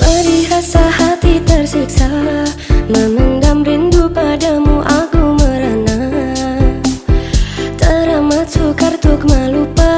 Perihasa hati tersiksa Memendam rindu padamu aku merana. Teramat sukar tuk melupa